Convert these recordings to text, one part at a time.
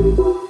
Música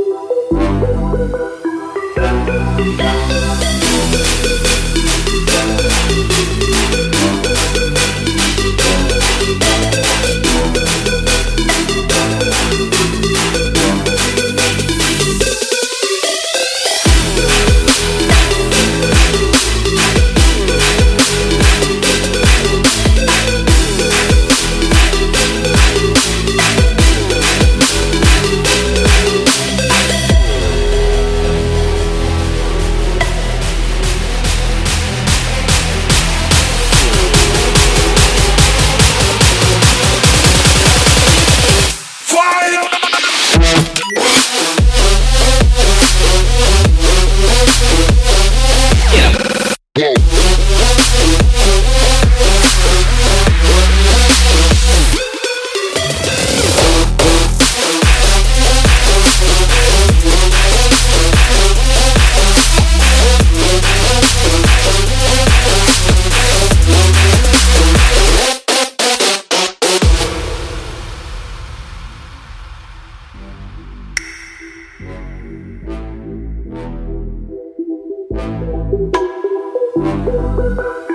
Thank you.